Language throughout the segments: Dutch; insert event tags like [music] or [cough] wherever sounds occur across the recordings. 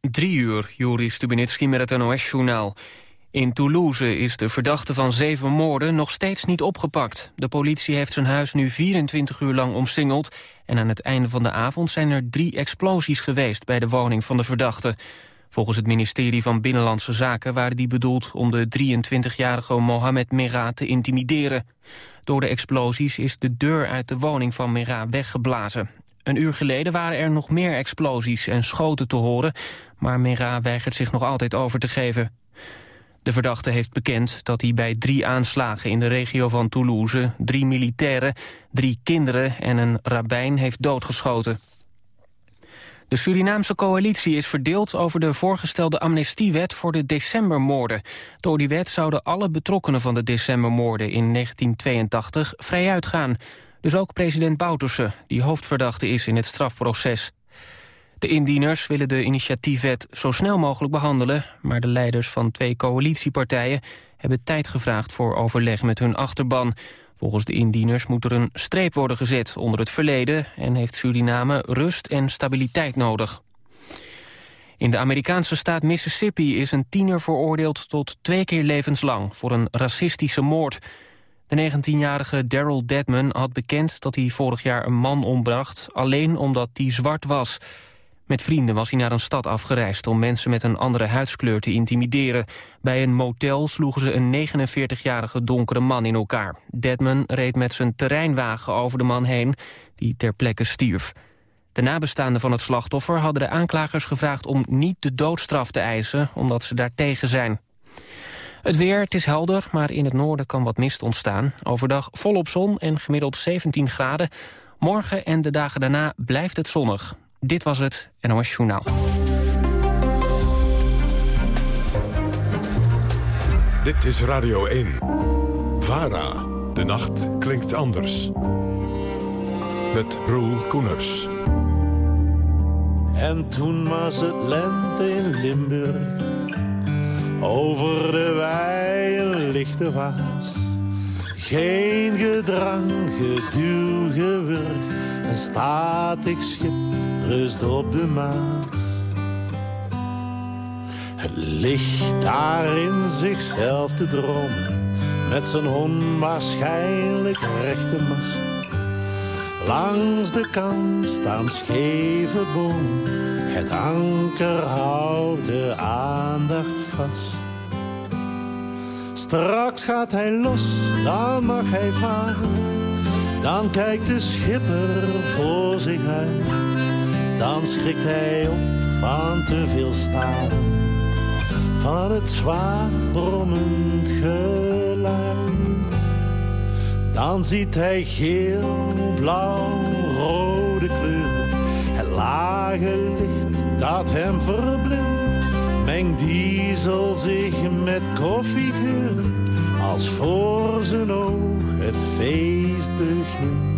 Drie uur, Juri Stubenitski met het NOS-journaal. In Toulouse is de verdachte van zeven moorden nog steeds niet opgepakt. De politie heeft zijn huis nu 24 uur lang omsingeld... en aan het einde van de avond zijn er drie explosies geweest... bij de woning van de verdachte. Volgens het ministerie van Binnenlandse Zaken waren die bedoeld... om de 23-jarige Mohamed Merah te intimideren. Door de explosies is de deur uit de woning van Merah weggeblazen. Een uur geleden waren er nog meer explosies en schoten te horen... maar Mera weigert zich nog altijd over te geven. De verdachte heeft bekend dat hij bij drie aanslagen in de regio van Toulouse... drie militairen, drie kinderen en een rabbijn heeft doodgeschoten. De Surinaamse coalitie is verdeeld over de voorgestelde amnestiewet voor de decembermoorden. Door die wet zouden alle betrokkenen van de decembermoorden in 1982 vrij uitgaan. Dus ook president Bouterse, die hoofdverdachte is in het strafproces. De indieners willen de initiatiefwet zo snel mogelijk behandelen... maar de leiders van twee coalitiepartijen hebben tijd gevraagd... voor overleg met hun achterban. Volgens de indieners moet er een streep worden gezet onder het verleden... en heeft Suriname rust en stabiliteit nodig. In de Amerikaanse staat Mississippi is een tiener veroordeeld tot twee keer levenslang... voor een racistische moord... De 19-jarige Daryl Deadman had bekend dat hij vorig jaar een man ombracht... alleen omdat hij zwart was. Met vrienden was hij naar een stad afgereisd... om mensen met een andere huidskleur te intimideren. Bij een motel sloegen ze een 49-jarige donkere man in elkaar. Deadman reed met zijn terreinwagen over de man heen... die ter plekke stierf. De nabestaanden van het slachtoffer hadden de aanklagers gevraagd... om niet de doodstraf te eisen, omdat ze daartegen zijn. Het weer, het is helder, maar in het noorden kan wat mist ontstaan. Overdag volop zon en gemiddeld 17 graden. Morgen en de dagen daarna blijft het zonnig. Dit was het NOS Journaal. Dit is Radio 1. VARA. De nacht klinkt anders. Met Roel Koeners. En toen was het lente in Limburg over de weien ligt de waas. Geen gedrang, geduw, gewurg. Een statig schip rust op de Maas. Het ligt daar in zichzelf te dromen. Met zijn onwaarschijnlijk rechte mast. Langs de kant staan scheve bomen het anker houdt de aandacht vast. Straks gaat hij los, dan mag hij varen. Dan kijkt de schipper voor zich uit. Dan schrikt hij op van te veel staren. Van het zwaar brommend geluid. Dan ziet hij geel, blauw, rode kleuren. Het lage licht dat hem verblindt. Mengt diesel zich met koffiegeur, als voor zijn oog het feest begint.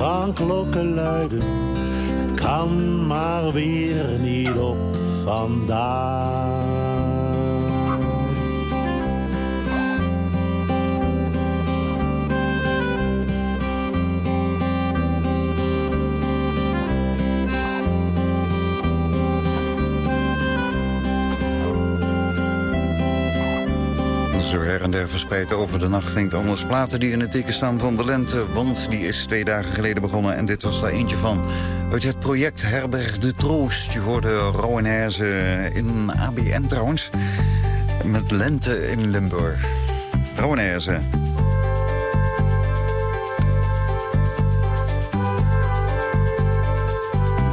van klokken luiden. Het kan maar weer niet op vandaag. En der verspreid over de nacht klinkt anders. Platen die in het teken staan van de lente, want die is twee dagen geleden begonnen. En dit was daar eentje van. Uit het project Herberg de Troost. Je hoorde Rowan in ABN trouwens. Met lente in Limburg. De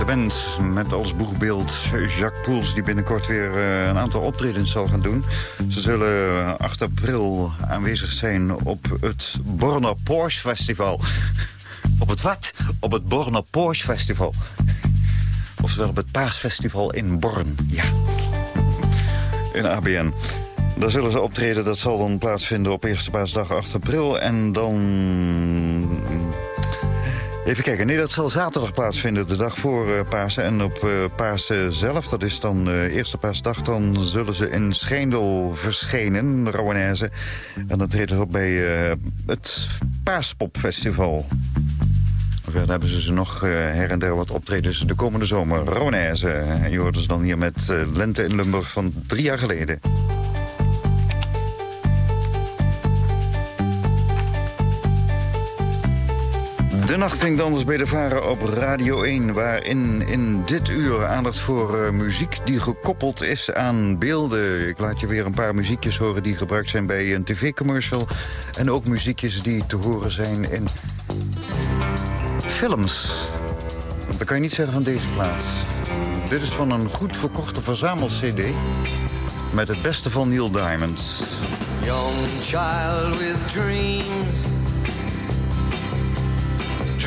band met als boegbeeld Jacques Poels... die binnenkort weer uh, een aantal optredens zal gaan doen. Ze zullen 8 april aanwezig zijn op het Borna Porsche Festival. [laughs] op het wat? Op het Borna Porsche Festival. [laughs] Oftewel op het Paasfestival in Born. Ja. In ABN. Daar zullen ze optreden. Dat zal dan plaatsvinden op eerste paasdag 8 april. En dan... Even kijken. Nee, dat zal zaterdag plaatsvinden, de dag voor uh, Pasen. En op uh, Pasen zelf, dat is dan uh, eerste paasdag... dan zullen ze in Schijndel verschenen, Rouwenaise. En dan treden ze op bij het Paaspopfestival. Verder hebben ze ze nog her en der wat optredens de komende zomer. Rouwenaise. En je hoort dus dan hier met Lente in Limburg van drie jaar geleden. De nacht klinkt anders bij de Varen op Radio 1... waarin in dit uur aandacht voor uh, muziek die gekoppeld is aan beelden. Ik laat je weer een paar muziekjes horen die gebruikt zijn bij een tv-commercial... en ook muziekjes die te horen zijn in films. Dat kan je niet zeggen van deze plaats. Dit is van een goed verkochte verzamel-cd... met het beste van Neil Diamond. Young child with dreams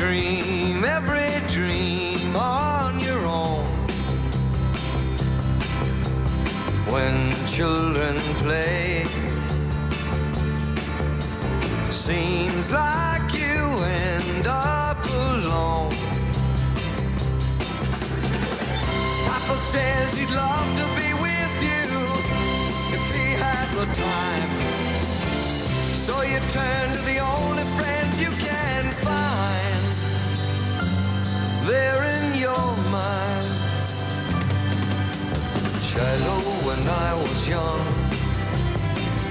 dream every dream on your own. When children play, seems like you end up alone. Papa says he'd love to be with you if he had the time. So you turn to the only friend you there in your mind. Shiloh, when I was young,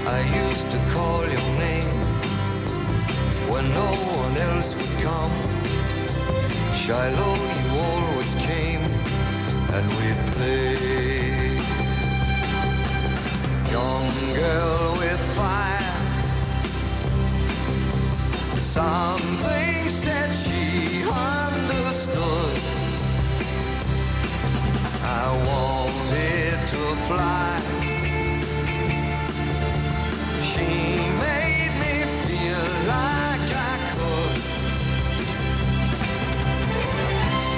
I used to call your name when no one else would come. Shiloh, you always came and we'd play. Young girl with fire, I wanted to fly. She made me feel like I could.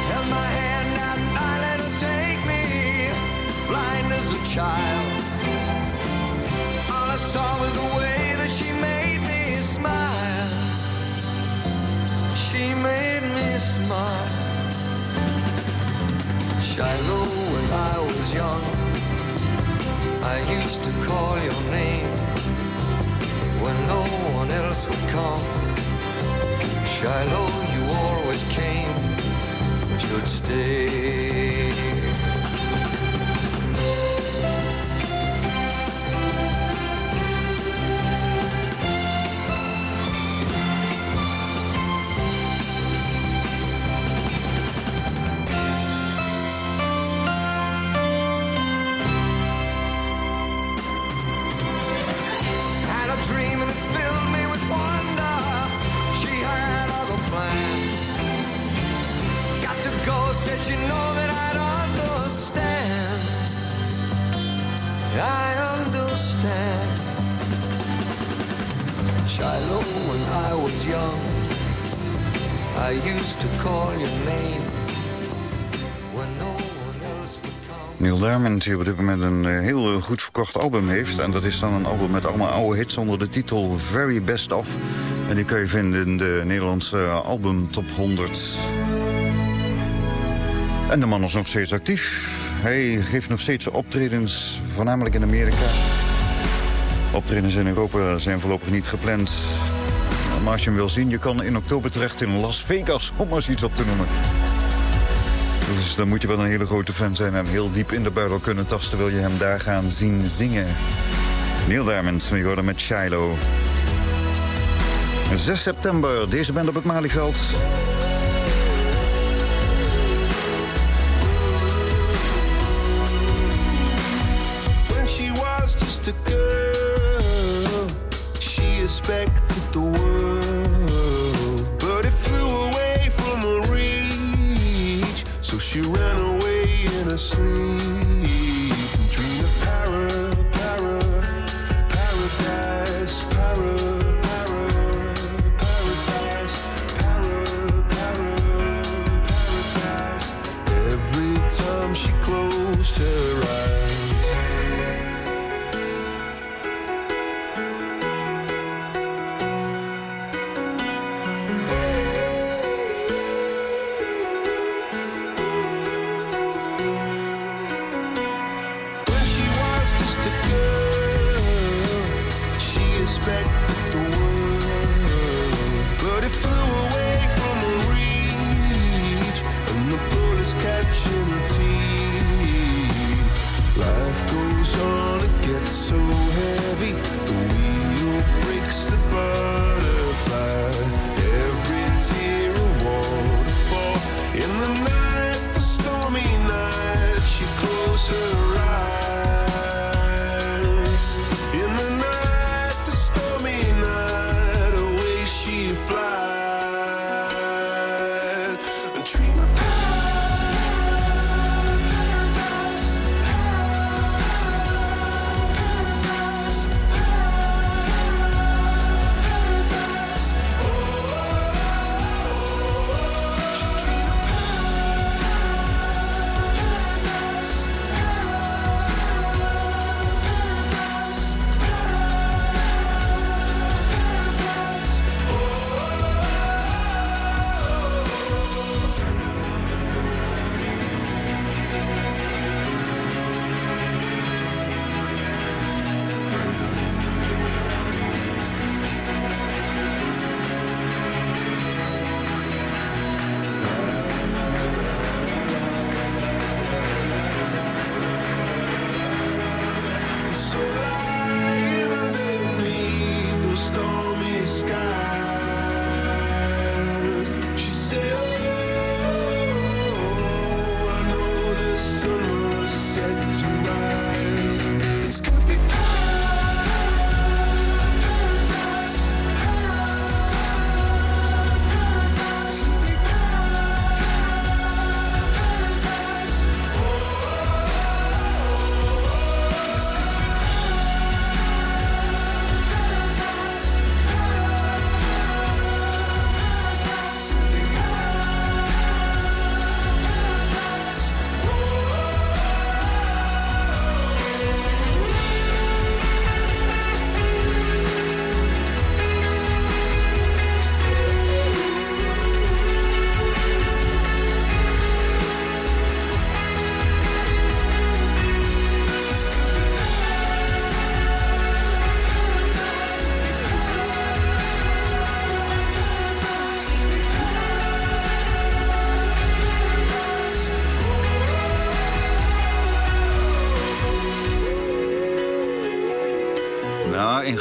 Held my hand out and I let her take me, blind as a child. All I saw was the way that she made me smile. She made Shiloh, when I was young, I used to call your name when no one else would come. Shiloh, you always came, but you'd stay. Shiloh, when I was young, I used to call your name. Neil Diamond die op dit moment een eh, heel goed verkocht album heeft. En dat is dan een album met allemaal oude hits onder de titel Very Best Of. En die kun je vinden in de Nederlandse album Top 100. En de man is nog steeds actief. Hij geeft nog steeds optredens, voornamelijk in Amerika. Optredens in Europa zijn voorlopig niet gepland. Maar als je hem wil zien, je kan in oktober terecht in Las Vegas, om maar eens iets op te noemen. Dus dan moet je wel een hele grote fan zijn en heel diep in de buidel kunnen tasten... wil je hem daar gaan zien zingen. Neil Diamond, we horen met Shiloh. 6 september, deze band op het Malieveld.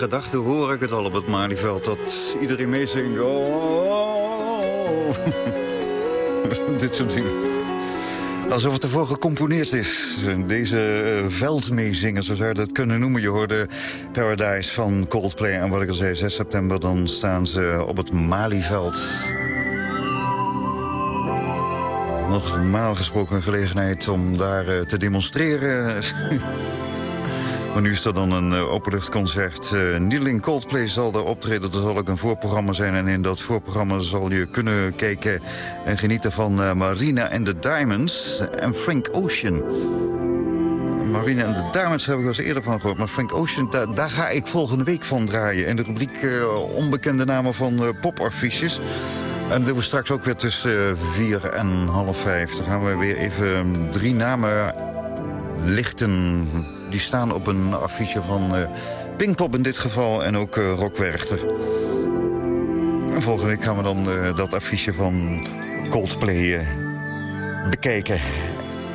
Gedachten hoor ik het al op het Malieveld. Dat iedereen meezingt. Oh. [laughs] Dit soort dingen. Alsof het ervoor gecomponeerd is. Deze uh, veldmeezinger, zo zou je dat kunnen noemen. Je hoorde Paradise van Coldplay. En wat ik al zei, 6 september, dan staan ze op het Malieveld. Normaal gesproken een gelegenheid om daar uh, te demonstreren. [laughs] Maar nu is er dan een uh, openluchtconcert. Uh, niet in Coldplay zal er optreden. Er zal ook een voorprogramma zijn. En in dat voorprogramma zal je kunnen kijken en genieten van uh, Marina and the Diamonds en Frank Ocean. Marina and the Diamonds heb ik wel eens eerder van gehoord. Maar Frank Ocean, daar, daar ga ik volgende week van draaien. In de rubriek onbekende namen van popaffiches. En dat doen we straks ook weer tussen vier en half vijf. Dan gaan we weer even drie namen lichten die staan op een affiche van uh, Pinkpop in dit geval en ook uh, Rock Werchter. En volgende week gaan we dan uh, dat affiche van Coldplay bekijken.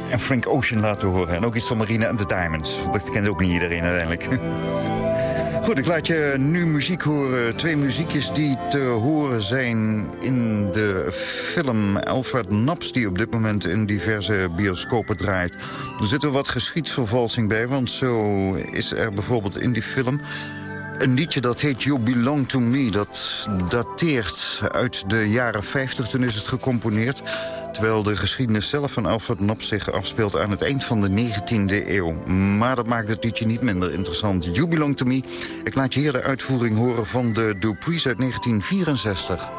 En Frank Ocean laten horen. En ook iets van Marina and the Diamonds. Dat kent ook niet iedereen uiteindelijk. [laughs] Goed, ik laat je nu muziek horen. Twee muziekjes die te horen zijn in de film Alfred Naps... die op dit moment in diverse bioscopen draait. Er zit er wat geschiedsvervalsing bij, want zo is er bijvoorbeeld in die film... Een liedje dat heet You Belong To Me, dat dateert uit de jaren 50, toen is het gecomponeerd. Terwijl de geschiedenis zelf van Alfred Nop zich afspeelt aan het eind van de 19e eeuw. Maar dat maakt het liedje niet minder interessant. You Belong To Me, ik laat je hier de uitvoering horen van de Duprees uit 1964.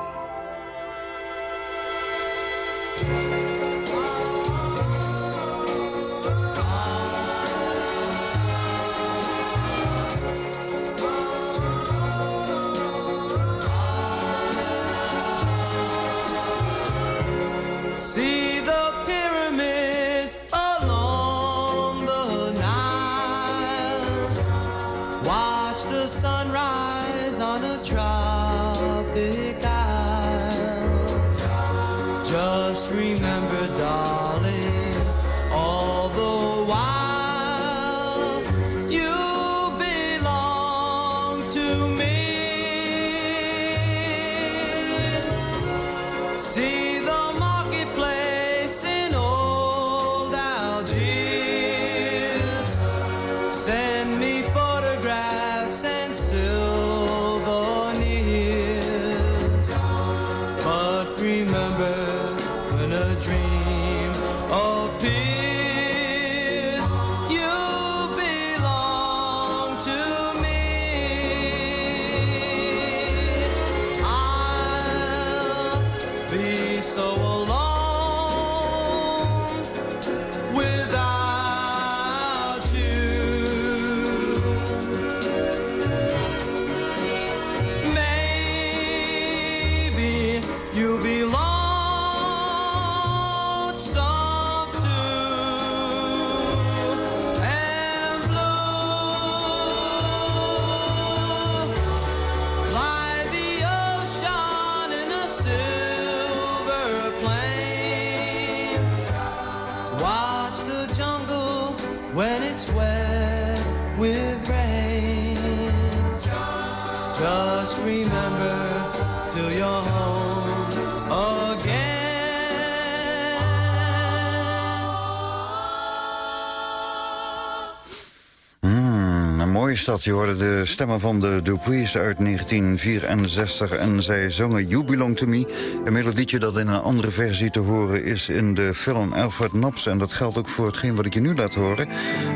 Stad. Je hoorde de stemmen van de Duprees uit 1964. En zij zongen You Belong To Me. Een melodietje dat in een andere versie te horen is in de film Alfred Naps. En dat geldt ook voor hetgeen wat ik je nu laat horen.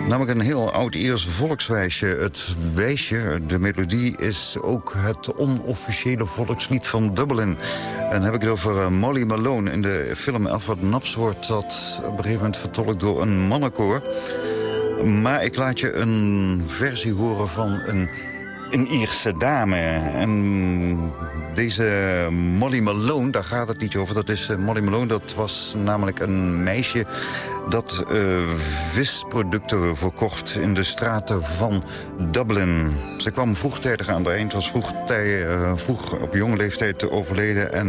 Namelijk een heel oud-Iers volkswijsje. Het wijsje, de melodie, is ook het onofficiële volkslied van Dublin. En heb ik het over eh, Molly Malone. In de film Alfred Naps wordt dat op een gegeven moment vertolkt door een mannenkoor. Maar ik laat je een versie horen van een, een Ierse dame. En deze Molly Malone, daar gaat het niet over. Dat is eh, Molly Malone, dat was namelijk een meisje... dat eh, visproducten verkocht in de straten van Dublin. Ze kwam vroegtijdig aan de eind, was vroegtij, eh, vroeg op jonge leeftijd overleden... en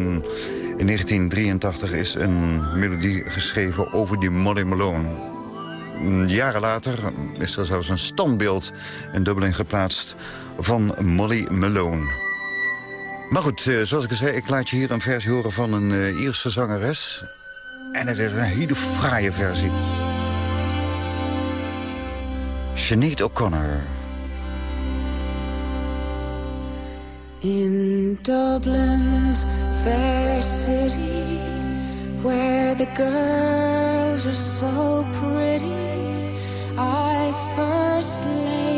in 1983 is een melodie geschreven over die Molly Malone. Jaren later is er zelfs een standbeeld in Dublin geplaatst van Molly Malone. Maar goed, eh, zoals ik al zei, ik laat je hier een versie horen van een uh, Ierse zangeres. En het is een hele fraaie versie. Sinead O'Connor. In Dublin's fair city, where the girls are so pretty, I first laid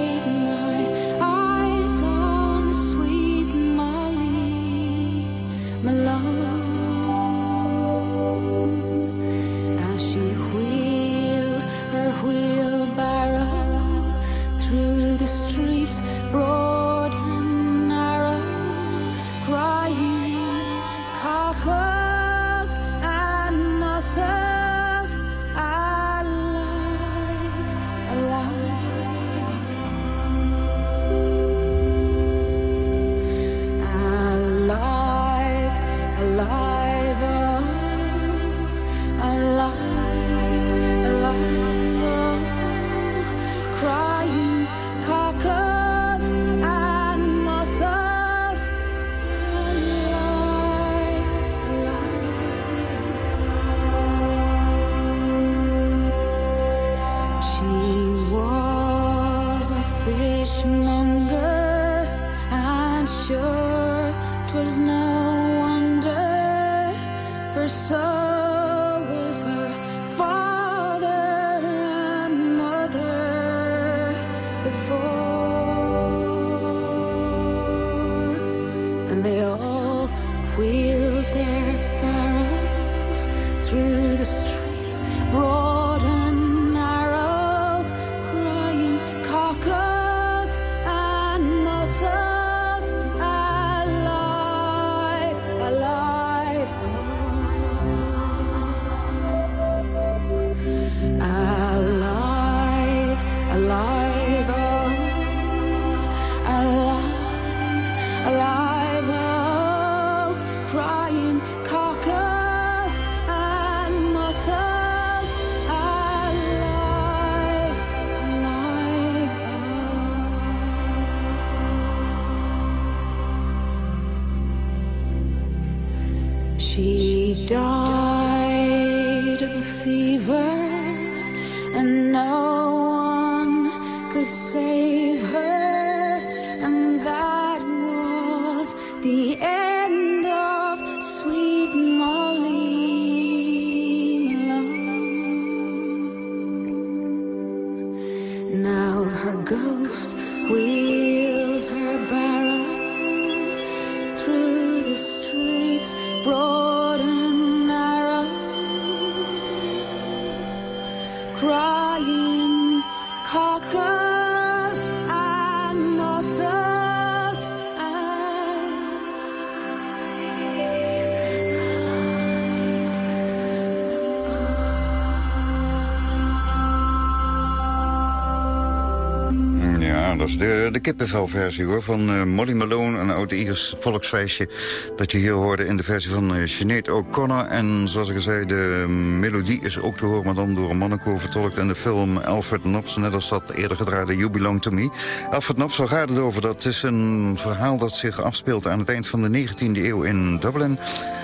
De, de kippenvelversie hoor, van eh, Molly Malone, een oud-Iers volksfeestje. Dat je hier hoorde in de versie van uh, Sinead O'Connor. En zoals ik al zei, de melodie is ook te horen, maar dan door een mannenkoor vertolkt. in de film Alfred Nobs, net als dat eerder gedraaide You Belong To Me. Alfred Nobs, waar gaat het over? Dat is een verhaal dat zich afspeelt aan het eind van de 19e eeuw in Dublin.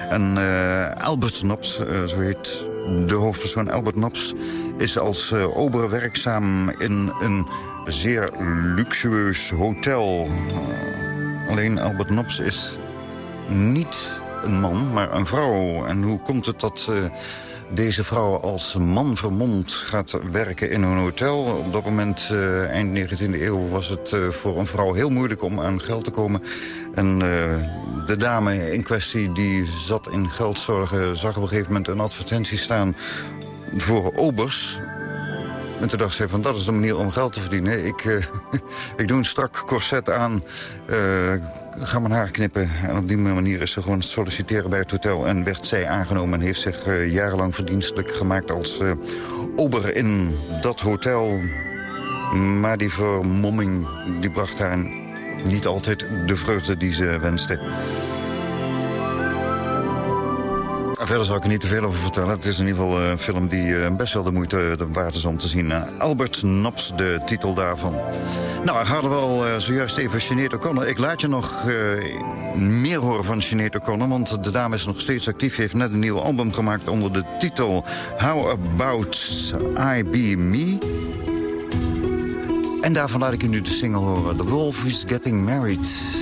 En eh, Albert Nobs, eh, zo heet de hoofdpersoon Albert Nobs... is als uh, ober werkzaam in een zeer luxueus hotel. Alleen Albert Nobs is niet een man, maar een vrouw. En hoe komt het dat uh, deze vrouw als man vermomd gaat werken in een hotel? Op dat moment, uh, eind 19e eeuw, was het voor een vrouw heel moeilijk om aan geld te komen. En de dame in kwestie die zat in geldzorgen... zag op een gegeven moment een advertentie staan voor obers... En toen dacht ze van, dat is de manier om geld te verdienen. Ik, uh, [laughs] ik doe een strak corset aan, uh, ga mijn haar knippen. En op die manier is ze gewoon solliciteren bij het hotel. En werd zij aangenomen en heeft zich uh, jarenlang verdienstelijk gemaakt... als ober in dat hotel. Maar die vermomming die bracht haar niet altijd de vreugde die ze wenste. Verder zal ik er niet te veel over vertellen. Het is in ieder geval een film die best wel de moeite waard is om te zien. Albert Naps, de titel daarvan. Nou, hadden we al zojuist even Sinead O'Connor. Ik laat je nog meer horen van Sinead O'Connor... want de dame is nog steeds actief. heeft net een nieuw album gemaakt onder de titel... How About I Be Me... En daarvan laat ik je nu de single horen. The Wolf is Getting Married...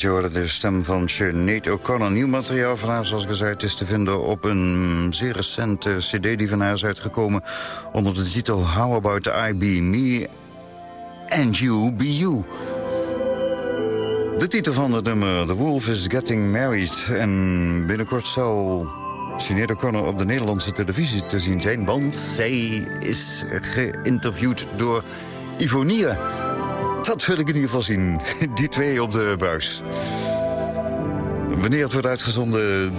je hoorde de stem van Sinead O'Connor. Nieuw materiaal van haar, zoals gezegd, is te vinden op een zeer recente cd... die van haar is uitgekomen onder de titel How About I Be Me and You Be You. De titel van het nummer, The Wolf is Getting Married. En binnenkort zal Sinead O'Connor op de Nederlandse televisie te zien zijn... want zij is geïnterviewd door Ivonie. Dat wil ik in ieder geval zien. [laughs] Die twee op de buis. Wanneer het wordt uitgezonden...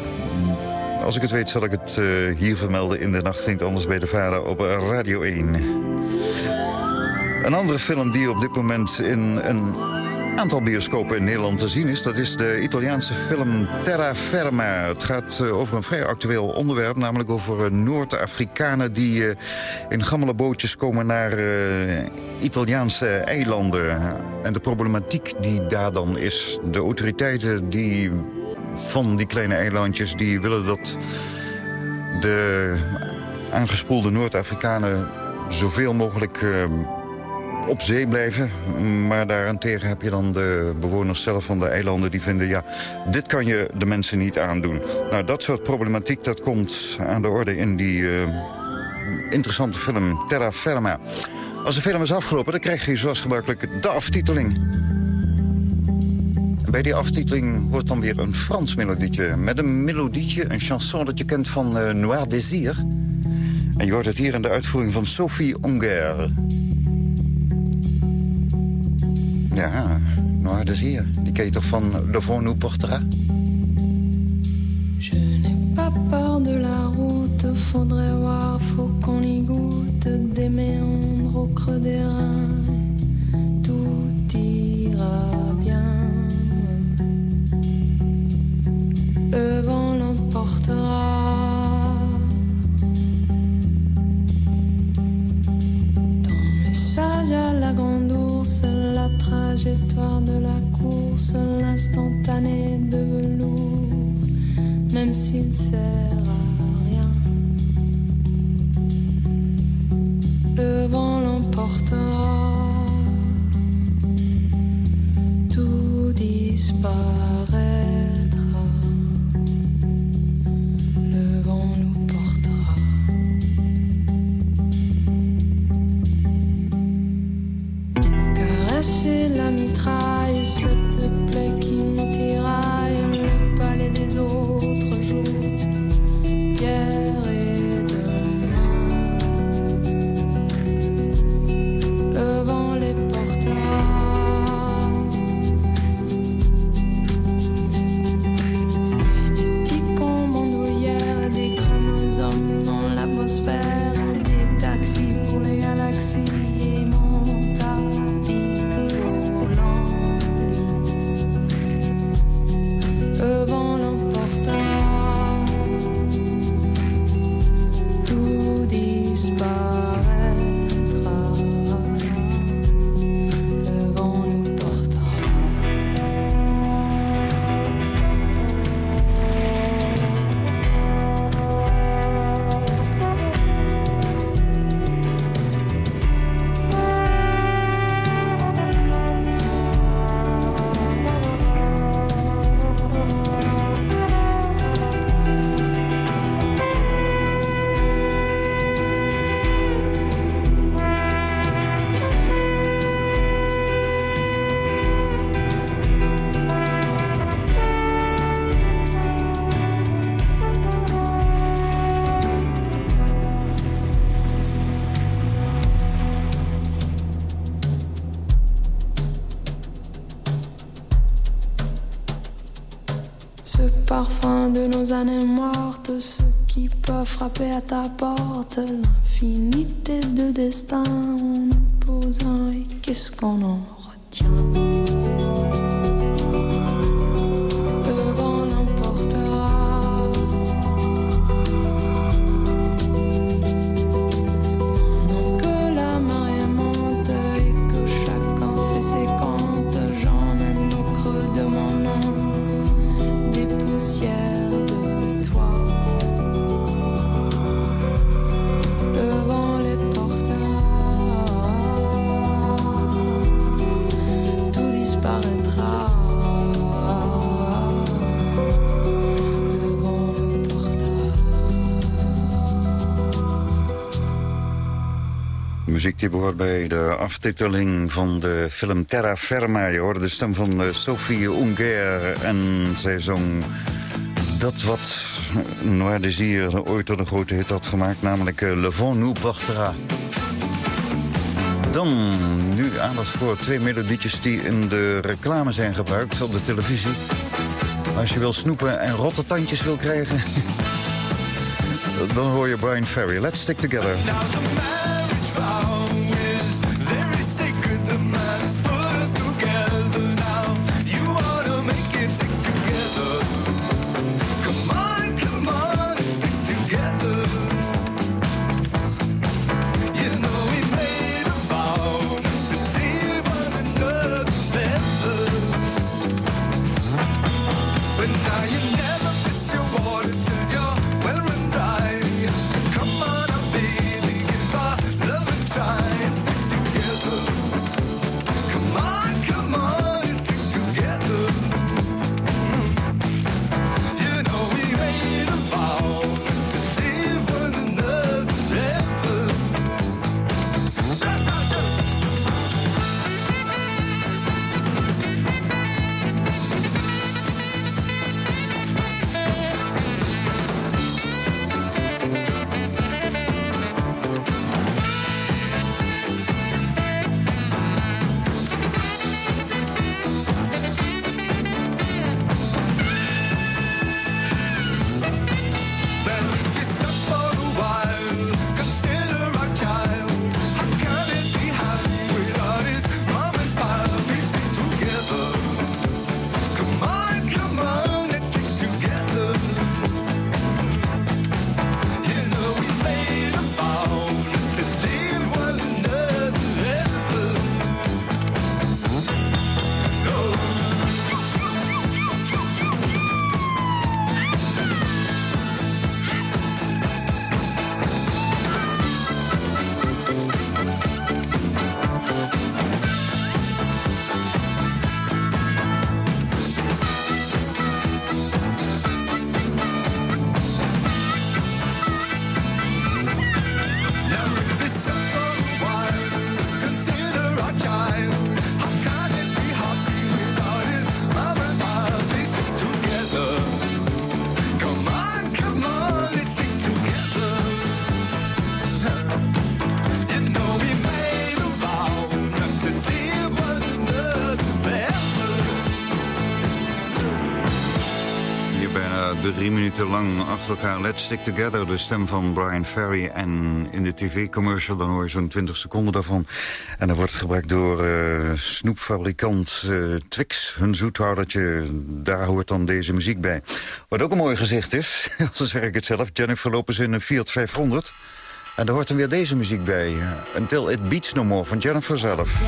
Als ik het weet, zal ik het uh, hier vermelden in de nacht. Klinkt anders bij de vader op Radio 1. Een andere film die op dit moment in een aantal bioscopen in Nederland te zien is. Dat is de Italiaanse film Terra Ferma. Het gaat uh, over een vrij actueel onderwerp. Namelijk over uh, Noord-Afrikanen die uh, in gammele bootjes komen naar Italiaanse eilanden. En de problematiek die daar dan is. De autoriteiten die van die kleine eilandjes die willen dat de aangespoelde Noord-Afrikanen zoveel mogelijk op zee blijven. Maar daarentegen heb je dan de bewoners zelf van de eilanden die vinden... ja, dit kan je de mensen niet aandoen. Nou, dat soort problematiek dat komt aan de orde in die uh, interessante film Terra Ferma. Als de film is afgelopen, dan krijg je zoals gebruikelijk de aftiteling. Bij die aftiteling wordt dan weer een Frans melodietje. Met een melodietje, een chanson dat je kent van uh, Noir Désir. En je hoort het hier in de uitvoering van Sophie Onger. Ja, Noir Désir. Die ken je toch van Devant nous portera? Je n'ai pas peur de la route, faudrait voir, faut qu'on y goûte des méandres au creux des reins. Tout ira bien. Le vent l'emportera. À la grande ours, la trajectoire de la course, l'instantané de velours, même s'il sert à rien. Le vent l'emportera, tout disparaîtra. Rosanne est morte, ce qui peut frapper à ta porte. L'infinité de destins, on pose et qu'est-ce qu'on en retient? De aftiteling van de film Terra Firma. Je hoorde de stem van uh, Sophie Unger en zij zong dat wat Noir Désir ooit tot een grote hit had gemaakt... namelijk uh, Le Vent nous portera. Dan nu aandacht voor twee melodietjes die in de reclame zijn gebruikt op de televisie. Als je wil snoepen en rotte tandjes wil krijgen... [laughs] dan hoor je Brian Ferry. Let's stick together. Drie minuten lang achter elkaar Let's Stick Together. De stem van Brian Ferry. En in de tv-commercial dan hoor je zo'n 20 seconden daarvan. En dat wordt gebruikt door uh, snoepfabrikant uh, Twix. Hun zoethoudertje, daar hoort dan deze muziek bij. Wat ook een mooi gezicht is, [laughs] dan zeg ik het zelf. Jennifer Lopez in een Fiat 500. En daar hoort dan weer deze muziek bij. Until It Beats No More van Jennifer zelf.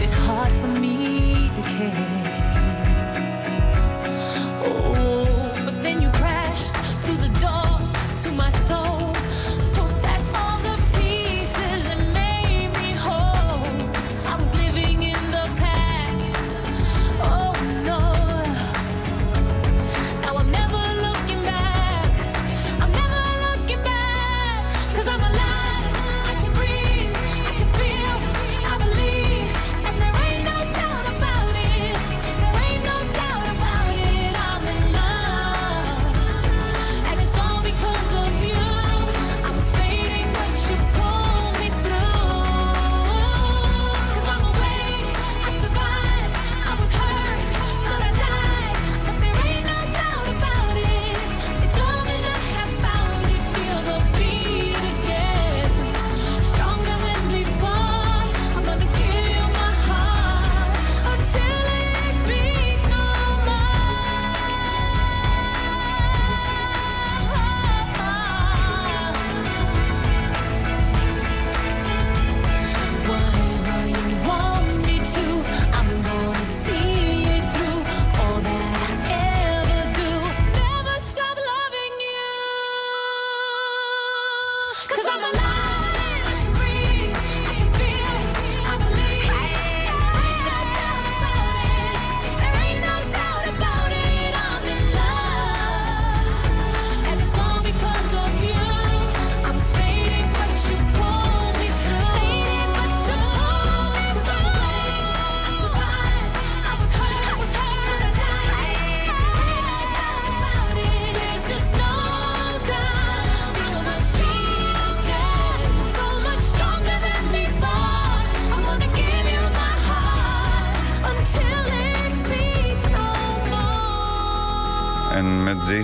Made it hard for me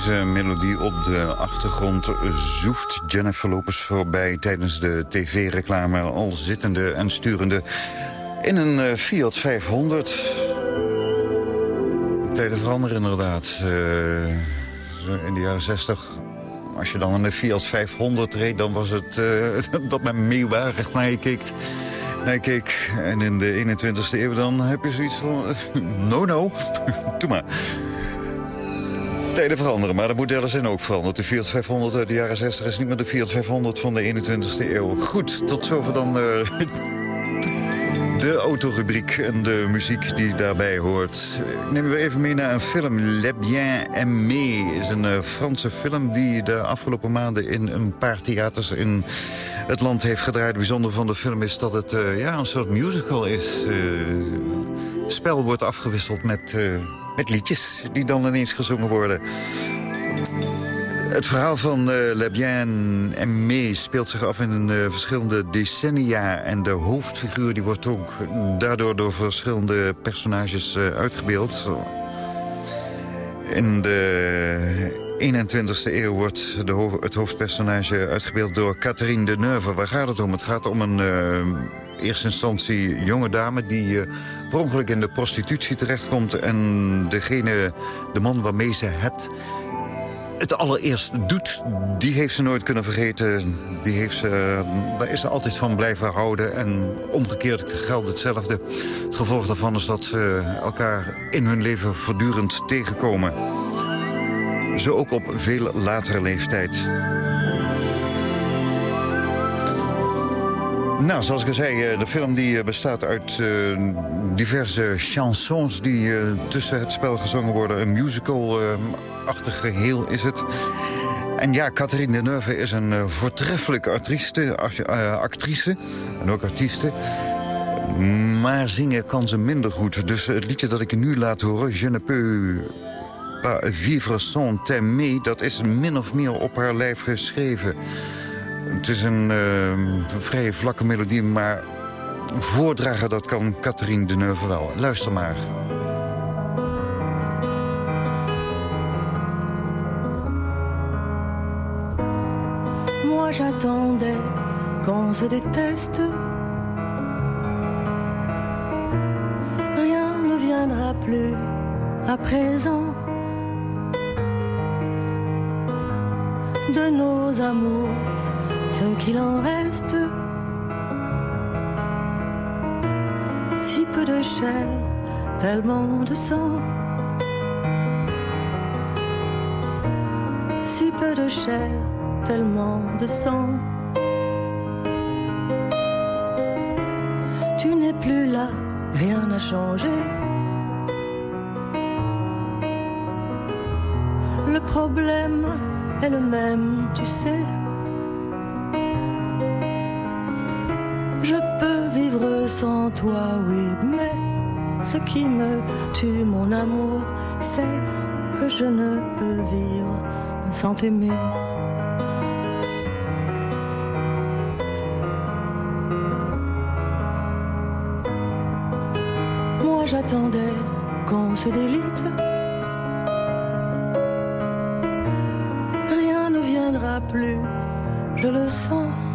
deze melodie op de achtergrond zoeft Jennifer Lopez voorbij... tijdens de tv-reclame, al zittende en sturende in een eh, Fiat 500. Tijden veranderen inderdaad. Eh, in de jaren 60 als je dan in een Fiat 500 reed, dan was het eh, [laughs] dat men meewarig naar je keek. Naar je. En in de 21ste eeuw dan heb je zoiets van... [laughs] no, no, [laughs] doe maar. Tijden veranderen, maar de modellen zijn ook veranderd. De Fiat 500 uit de jaren 60 is niet meer de Fiat 500 van de 21ste eeuw. Goed, tot zover dan uh, de autorubriek en de muziek die daarbij hoort. Nemen we even mee naar een film. Le Bien Aimé is een uh, Franse film die de afgelopen maanden in een paar theaters in het land heeft gedraaid. Het bijzondere van de film is dat het uh, ja, een soort musical is. Het spel wordt afgewisseld met met liedjes die dan ineens gezongen worden. Het verhaal van uh, Le Bien Aimé speelt zich af in uh, verschillende decennia... en de hoofdfiguur die wordt ook daardoor door verschillende personages uh, uitgebeeld. In de 21e eeuw wordt de het hoofdpersonage uitgebeeld door Catherine Deneuve. Waar gaat het om? Het gaat om een eerste instantie jonge dame... die per ongeluk in de prostitutie terechtkomt... en degene, de man waarmee ze het het allereerst doet, die heeft ze nooit kunnen vergeten. Die heeft ze, daar is ze altijd van blijven houden. En omgekeerd geldt hetzelfde. Het gevolg daarvan is dat ze elkaar in hun leven voortdurend tegenkomen. Zo ook op veel latere leeftijd. Nou, zoals ik al zei, de film die bestaat uit uh, diverse chansons... die tussen het spel gezongen worden. Een musical-achtig geheel is het. En ja, Catherine Deneuve is een voortreffelijke actrice, actrice en ook artieste. Maar zingen kan ze minder goed. Dus het liedje dat ik nu laat horen, Je ne peux pas vivre sans t'aimer... dat is min of meer op haar lijf geschreven... Het is een uh, vrij vlakke melodie, maar voordragen dat kan Catherine Deneuve wel. Luister maar. Moi j'attendais qu'on se déteste. Rien ne viendra plus à présent de nos amours ce qu'il en reste. Si peu de chair, tellement de sang. Si peu de chair, tellement de sang. Tu n'es plus là, rien n'a changé. Le problème est le même, tu sais. Sans toi, oui, mais ce qui me tue, mon amour, c'est que je ne peux vivre sans t'aimer. Moi j'attendais qu'on se délite. Rien ne viendra plus, je le sens.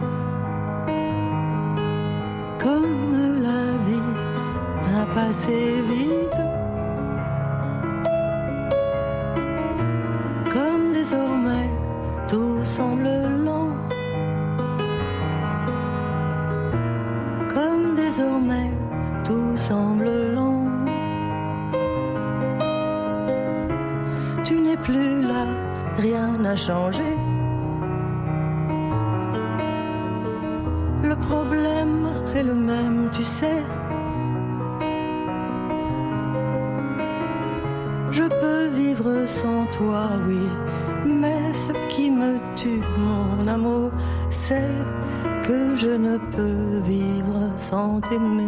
comme a passé vite. Comme désormais tout semble lent. Comme désormais tout semble lent. Tu n'es plus là, rien n'a changé. Sans t'aimer.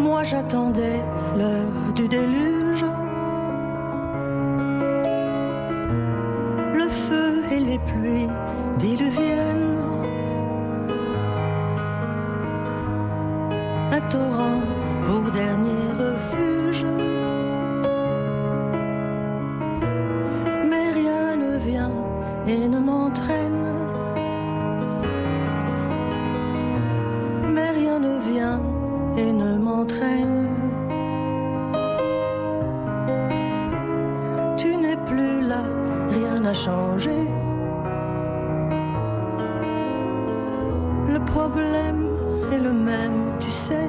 Moi j'attendais problème est le même, tu sais.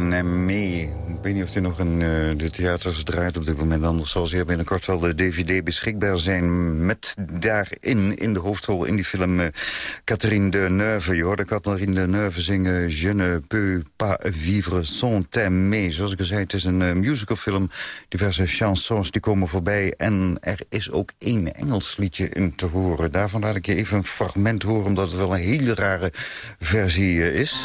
Bien Aimé. Ik weet niet of hij nog in eh, de theaters draait op dit moment. Anders zal zeer binnenkort wel de DVD beschikbaar zijn... met daarin, in de hoofdrol in die film... eh, Catherine Deneuve. Je hoorde Catherine Deneuve zingen... Je ne peux pas vivre sans t'aimer. Zoals ik al zei, het is een eh, musicalfilm. Diverse chansons die komen voorbij. En er is ook één Engels liedje in te horen. Daarvan laat ik je even een fragment horen... omdat het wel een hele rare versie is...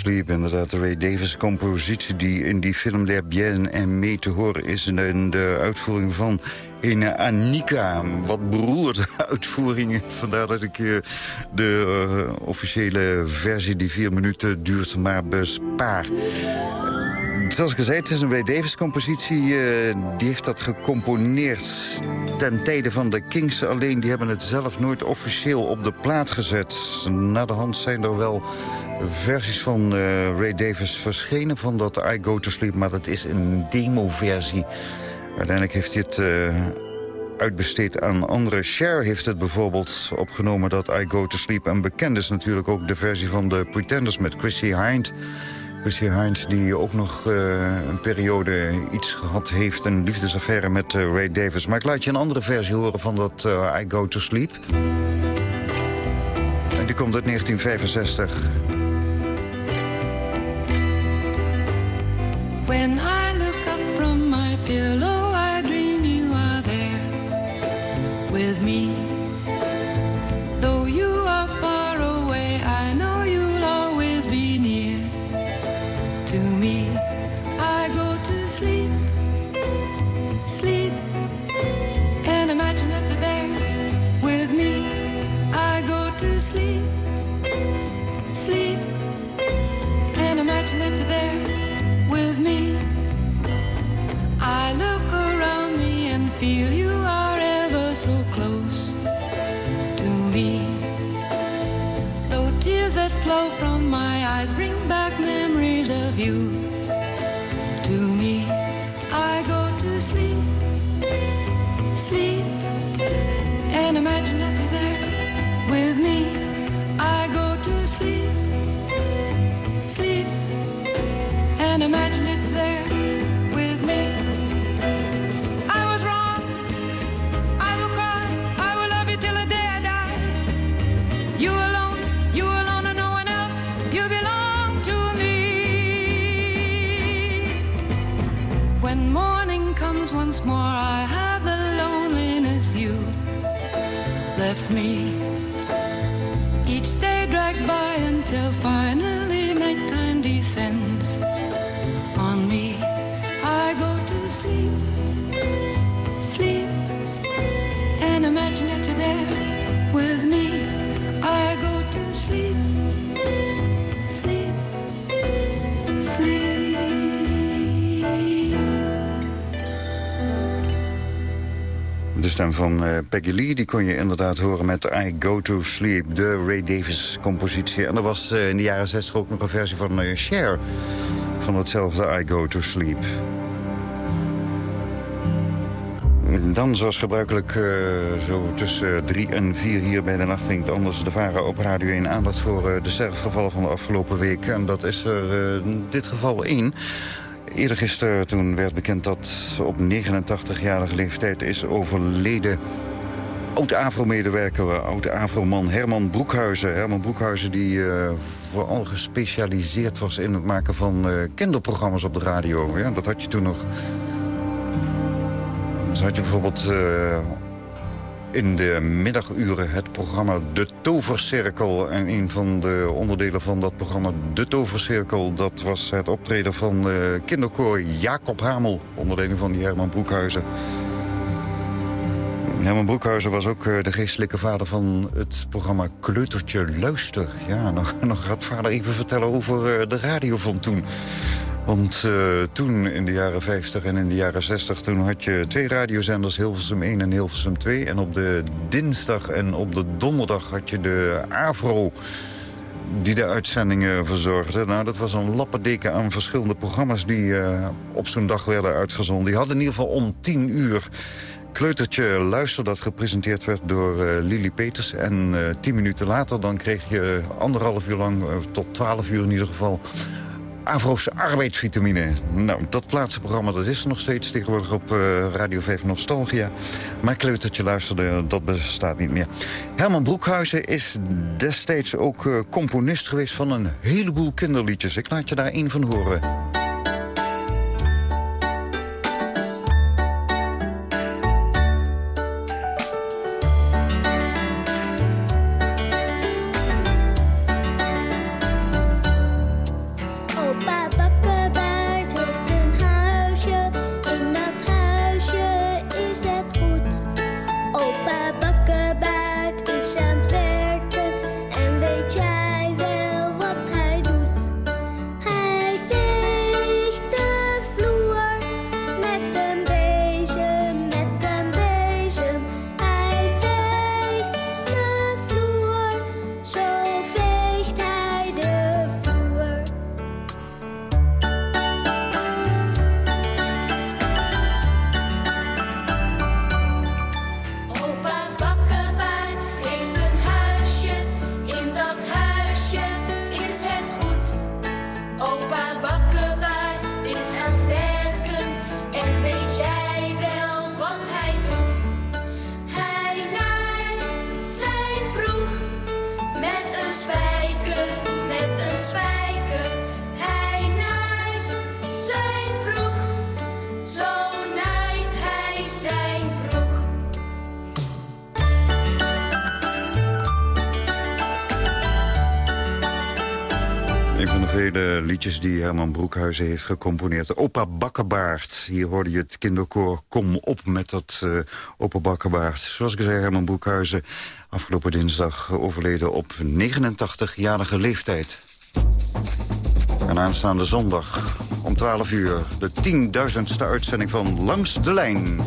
Sleep, inderdaad de Ray Davis compositie die in die film Der Bien en mee te horen is in de uitvoering van een Annika. Wat beroerde [laughs] uitvoeringen. Vandaar dat ik eh, de eh, officiële versie die vier minuten duurt maar bespaar. Zoals zei, het is een Ray Davis compositie. eh, die heeft dat gecomponeerd ten tijde van de Kings. Alleen die hebben het zelf nooit officieel op de plaat gezet. Na de hand zijn er wel versies van eh, Ray Davis verschenen van dat I Go To Sleep. Maar dat is een demo-versie. Uiteindelijk heeft hij het... eh, uitbesteed aan anderen. Cher heeft het bijvoorbeeld opgenomen dat I Go To Sleep. En bekend is natuurlijk ook de versie van de Pretenders met Chrissy Hind. Chrissy Hind die ook nog eh, een periode iets gehad heeft... een liefdesaffaire met Ray Davis. Maar ik laat je een andere versie horen van dat I Go To Sleep. En die komt uit 1965. When I look up from my pillow, I dream you are there with me. Stem van eh, Peggy Lee, die kon je inderdaad horen met I Go To Sleep, de Ray Davis compositie. En er was eh, in de jaren 60 ook nog een versie van eh, Cher van hetzelfde I Go To Sleep. Dan, zoals gebruikelijk, zo tussen drie en vier hier bij de Nacht Anders... de Varen op Radio 1 aandacht voor de sterfgevallen van de afgelopen week. En dat is er in dit geval één. Eerder gisteren toen werd bekend dat op 89-jarige leeftijd is overleden... oud-AVRO-medewerker, oud-AVRO-man Herman Broekhuizen. Herman Broekhuizen die eh, vooral gespecialiseerd was in het maken van eh, kinderprogramma's op de radio. Dat had je toen nog... Dus had je bijvoorbeeld eh, in de middaguren het programma De Tovercirkel. En een van de onderdelen van dat programma De Tovercirkel... dat was het optreden van uh, kinderkoor Jacob Hamel. Onderdelen van die Herman Broekhuizen. Herman Broekhuizen was ook eh, de geestelijke vader van het programma Kleutertje Luister. Ja, nog, [laughs] nog gaat vader even vertellen over eh, de radio van toen. Want eh, toen, in de jaren 50 en in de jaren 60... toen had je twee radiozenders, Hilversum 1 en Hilversum 2. En op de dinsdag en op de donderdag had je de AVRO die de uitzendingen verzorgde. Nou, dat was een lappendeken aan verschillende programma's... die eh, op zo'n dag werden uitgezonden. Die hadden in ieder geval om tien uur... Kleutertje Luister, dat gepresenteerd werd door eh, Lili Peters. En eh, tien minuten later dan kreeg je anderhalf uur lang, tot twaalf uur in ieder geval... Avro's arbeidsvitamine. Nou, dat laatste programma dat is er nog steeds tegenwoordig op eh, Radio 5 Nostalgia. Maar Kleutertje luisterde, dat bestaat niet meer. Herman Broekhuizen is destijds ook eh, componist geweest van een heleboel kinderliedjes. Ik laat je daar één van horen. Die Herman Broekhuizen heeft gecomponeerd. Opa Bakkenbaard. Hier hoorde je het kinderkoor Kom op met dat eh, Opa Bakkenbaard. Zoals ik zei, Herman Broekhuizen afgelopen dinsdag overleden op 89-jarige leeftijd. En aanstaande zondag om 12 uur de tienduizendste uitzending van Langs de Lijn.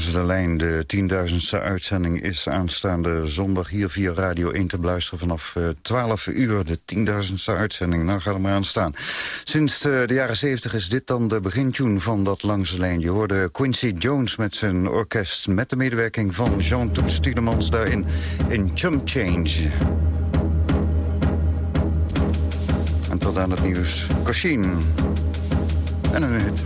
Langs de lijn, de tienduizendste uitzending is aanstaande zondag hier via Radio 1 te beluisteren vanaf eh, 12 uur. De tienduizendste uitzending, nou gaat er maar aan staan. Sinds eh, de jaren 70 is dit dan de begintune van dat Langs de lijn. Je hoorde Quincy Jones met zijn orkest met de medewerking van Jean Toets Tielemans daarin in Chum Change. En tot aan het nieuws, Coshin. En een hit,